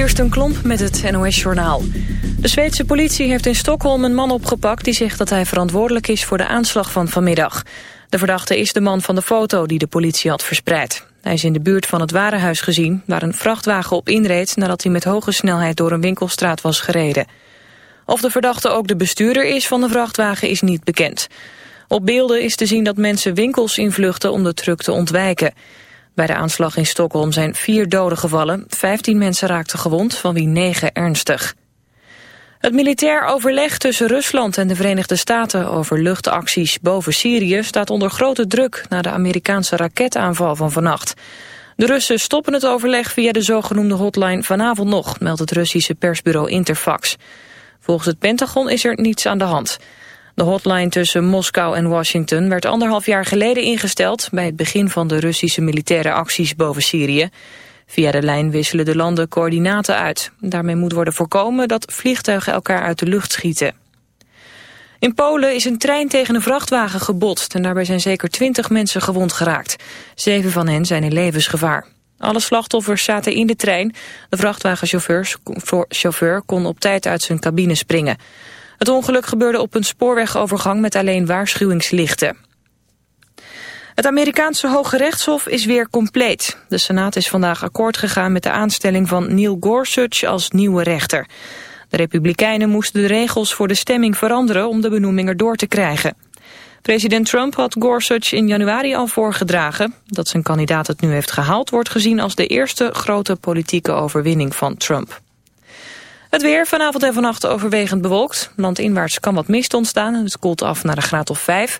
Kirsten Klomp met het NOS-journaal. De Zweedse politie heeft in Stockholm een man opgepakt... die zegt dat hij verantwoordelijk is voor de aanslag van vanmiddag. De verdachte is de man van de foto die de politie had verspreid. Hij is in de buurt van het warenhuis gezien... waar een vrachtwagen op inreed nadat hij met hoge snelheid door een winkelstraat was gereden. Of de verdachte ook de bestuurder is van de vrachtwagen is niet bekend. Op beelden is te zien dat mensen winkels invluchten om de truck te ontwijken... Bij de aanslag in Stockholm zijn vier doden gevallen. Vijftien mensen raakten gewond, van wie negen ernstig. Het militair overleg tussen Rusland en de Verenigde Staten over luchtacties boven Syrië staat onder grote druk na de Amerikaanse raketaanval van vannacht. De Russen stoppen het overleg via de zogenoemde hotline vanavond nog, meldt het Russische persbureau Interfax. Volgens het Pentagon is er niets aan de hand. De hotline tussen Moskou en Washington werd anderhalf jaar geleden ingesteld... bij het begin van de Russische militaire acties boven Syrië. Via de lijn wisselen de landen coördinaten uit. Daarmee moet worden voorkomen dat vliegtuigen elkaar uit de lucht schieten. In Polen is een trein tegen een vrachtwagen gebotst... en daarbij zijn zeker twintig mensen gewond geraakt. Zeven van hen zijn in levensgevaar. Alle slachtoffers zaten in de trein. De vrachtwagenchauffeur kon op tijd uit zijn cabine springen. Het ongeluk gebeurde op een spoorwegovergang met alleen waarschuwingslichten. Het Amerikaanse Hoge Rechtshof is weer compleet. De Senaat is vandaag akkoord gegaan met de aanstelling van Neil Gorsuch als nieuwe rechter. De Republikeinen moesten de regels voor de stemming veranderen om de benoeming erdoor te krijgen. President Trump had Gorsuch in januari al voorgedragen. Dat zijn kandidaat het nu heeft gehaald wordt gezien als de eerste grote politieke overwinning van Trump. Het weer vanavond en vannacht overwegend bewolkt. Landinwaarts kan wat mist ontstaan en het koelt af naar een graad of 5.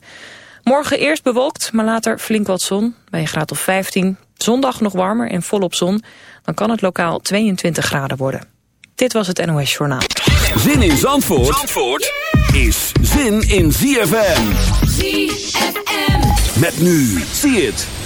Morgen eerst bewolkt, maar later flink wat zon, bij een graad of 15. Zondag nog warmer en volop zon. Dan kan het lokaal 22 graden worden. Dit was het NOS Journaal. Zin in Zandvoort, Zandvoort is zin in ZFM. ZFM. Met nu, zie het.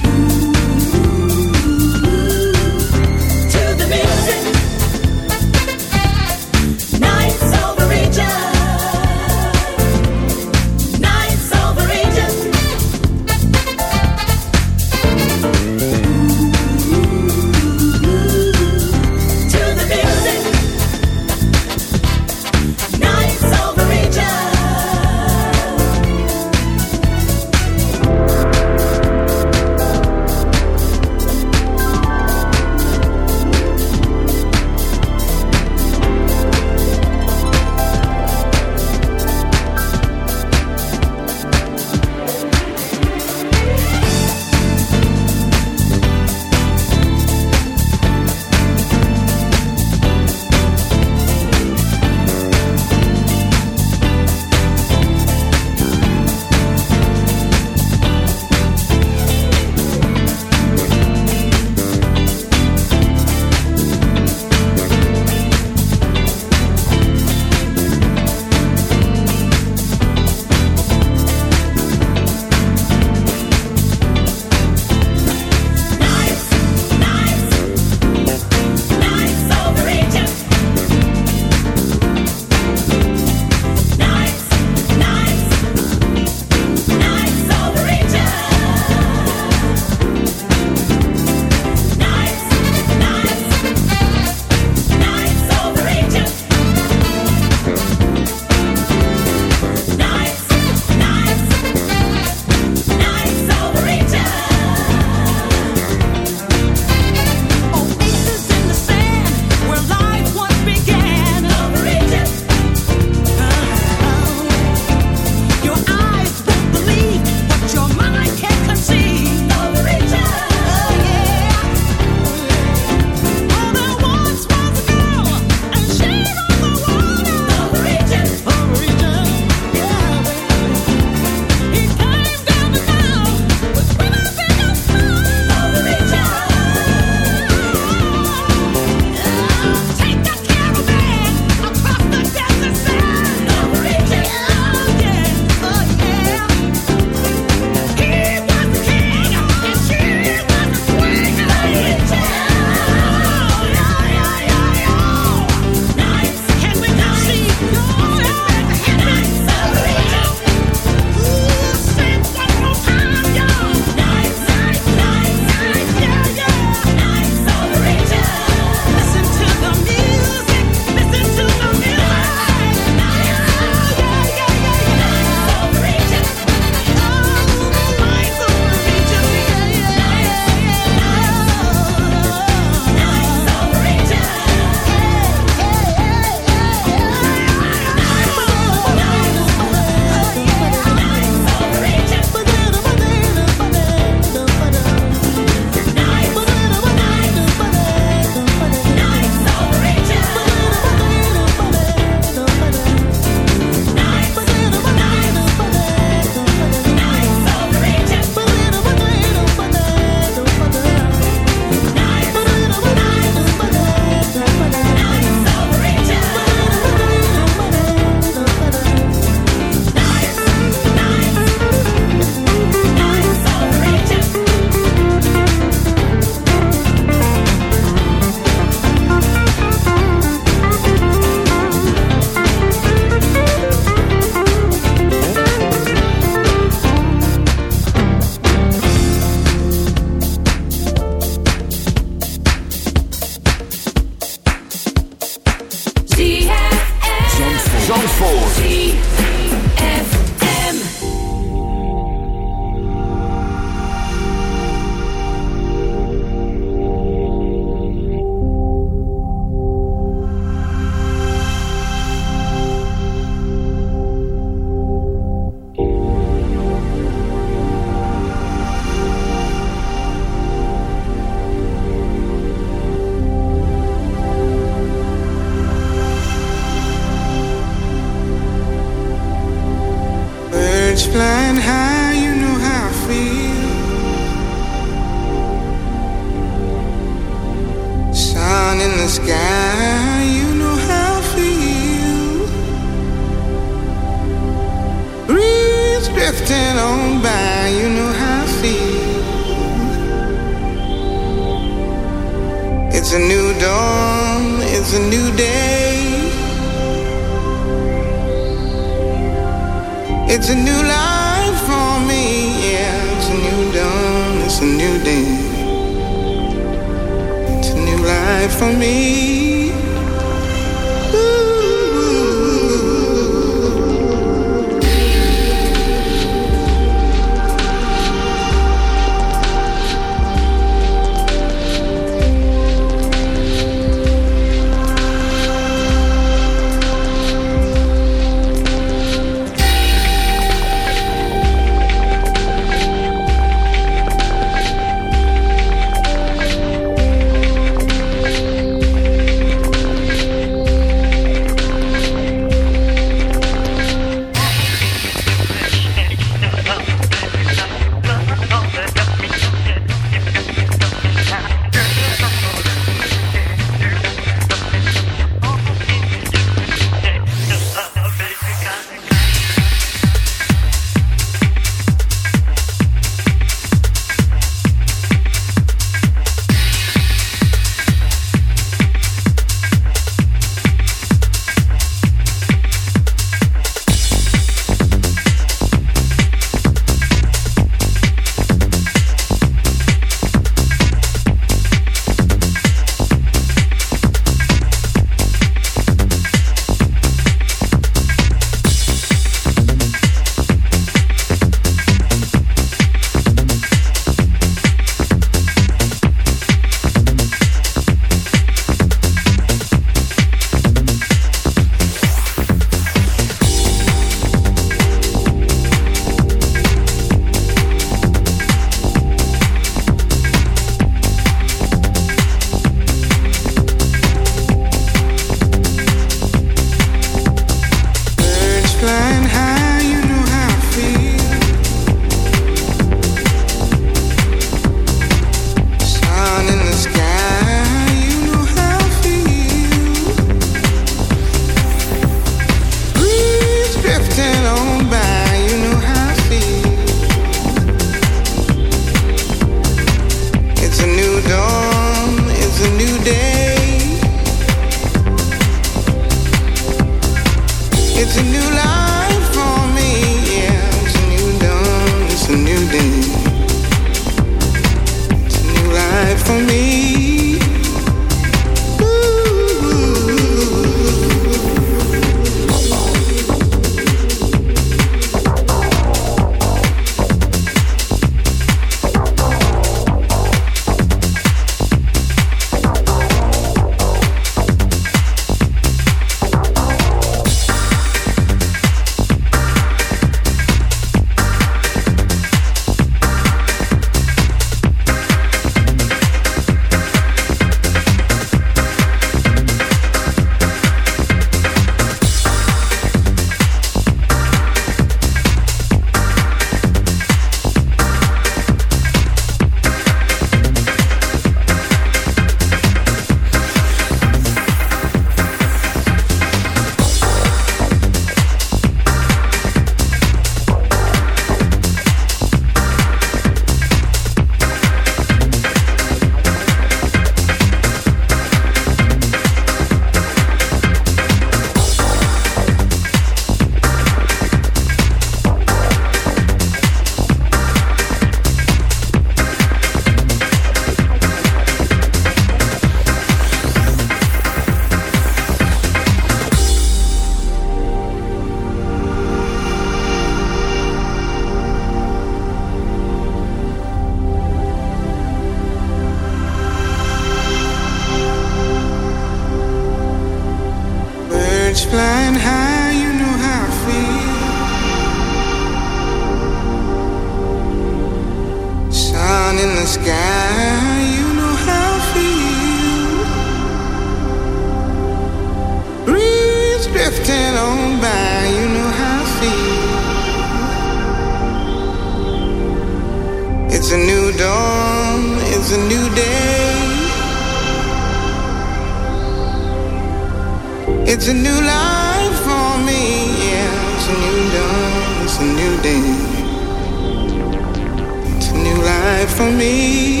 for me.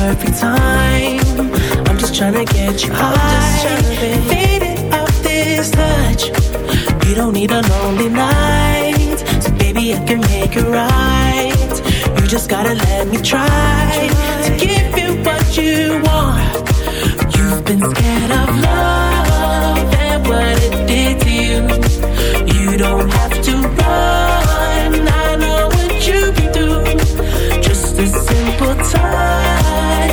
perfect time. I'm just trying to get you I'm high. Off this touch. You don't need a lonely night. So baby, I can make it right. You just gotta let me try to give you what you want. You've been scared of love and what it did to you. You don't have to run. I know what you can do. Just a simple time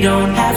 don't have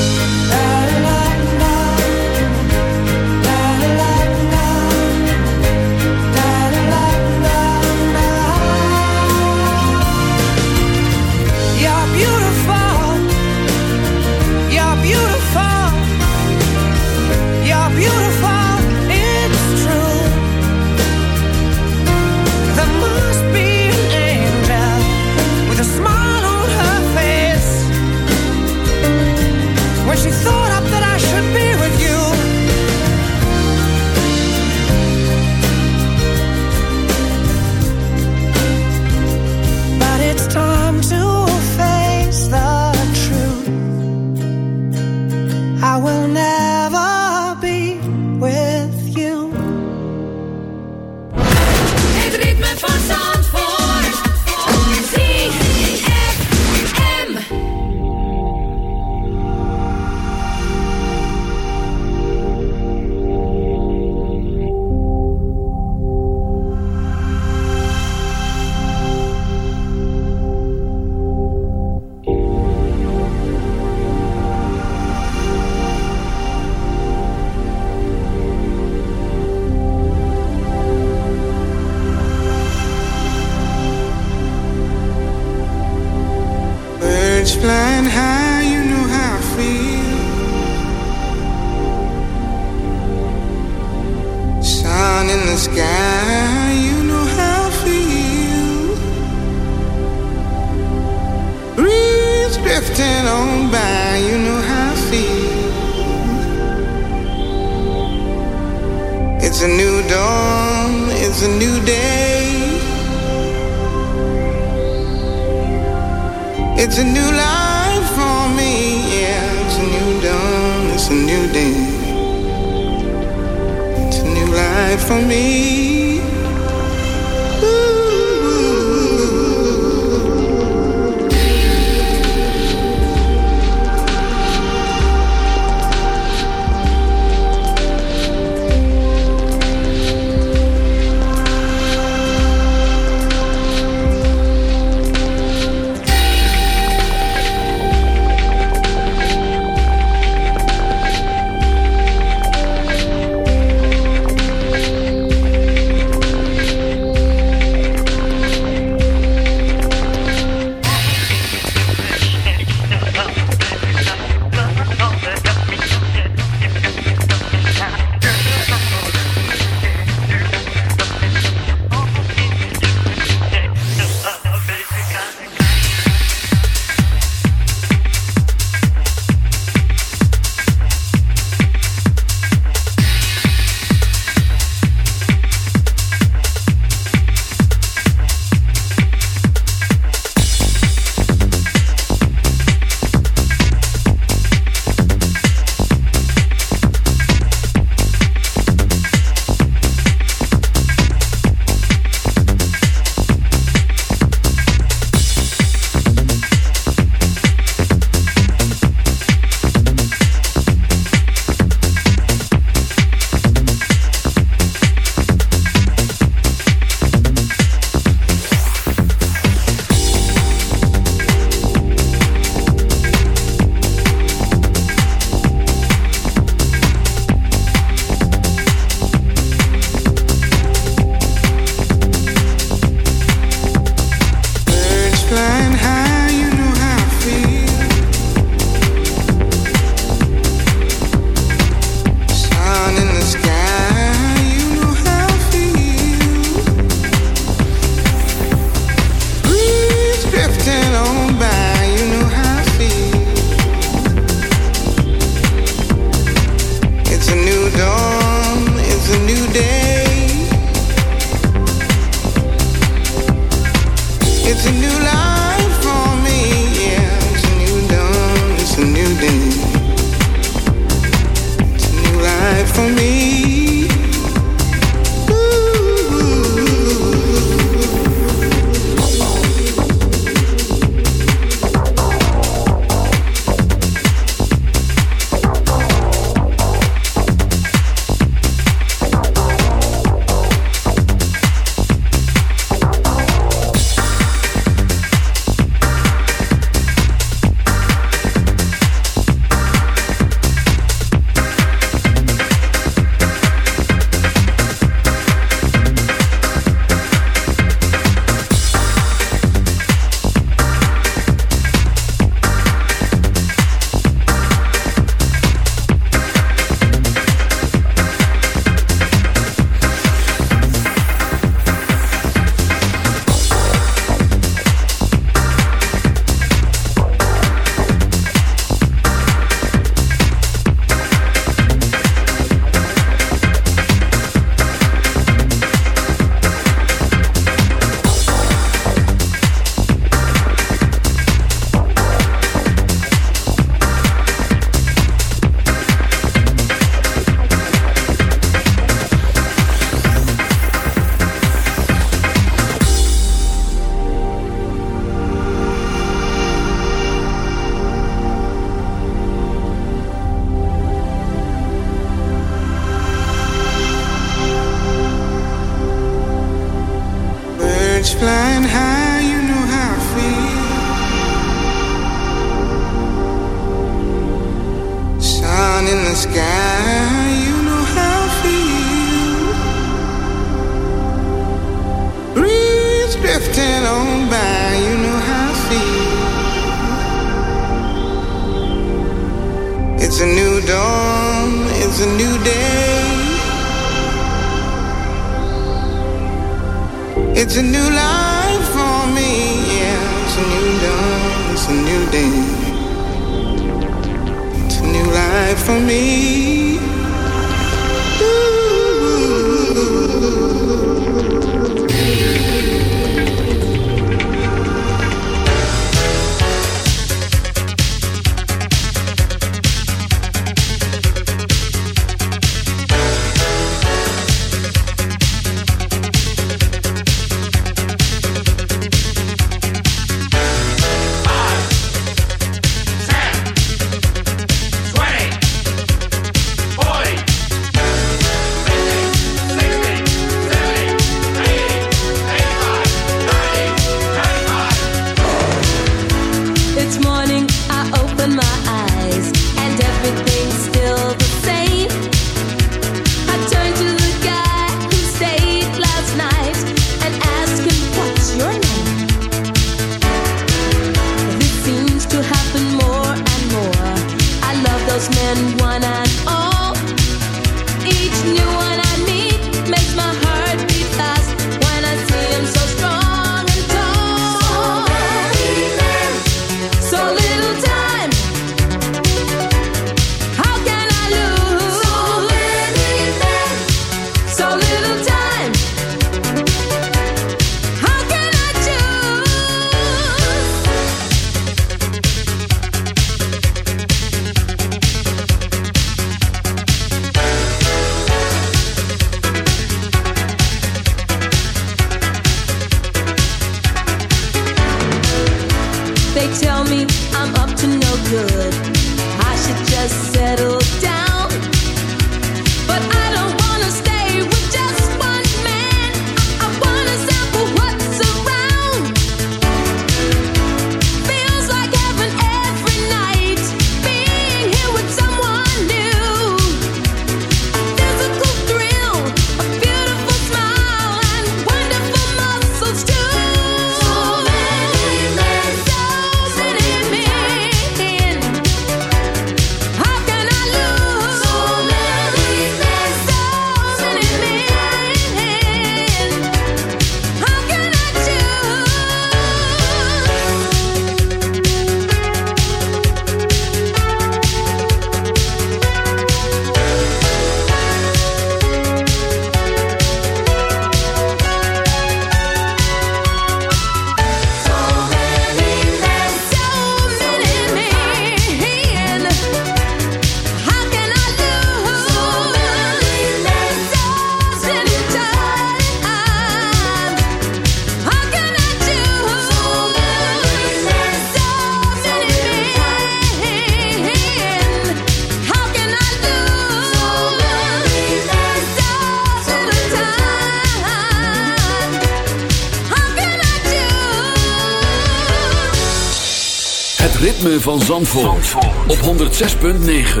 van Zandvoort, op 106.9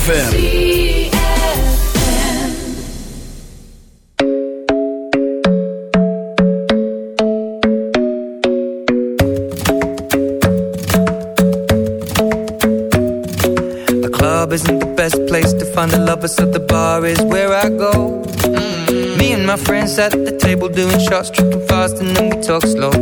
FM. The club isn't the best place to find the lovers, so the bar is where I go. Mm. Me and my friends at the table doing shots, tripping fast, and then we talk slow.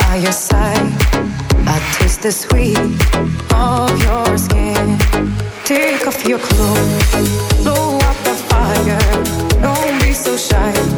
by your side. I taste the sweet of your skin. Take off your clothes, blow out the fire. Don't be so shy.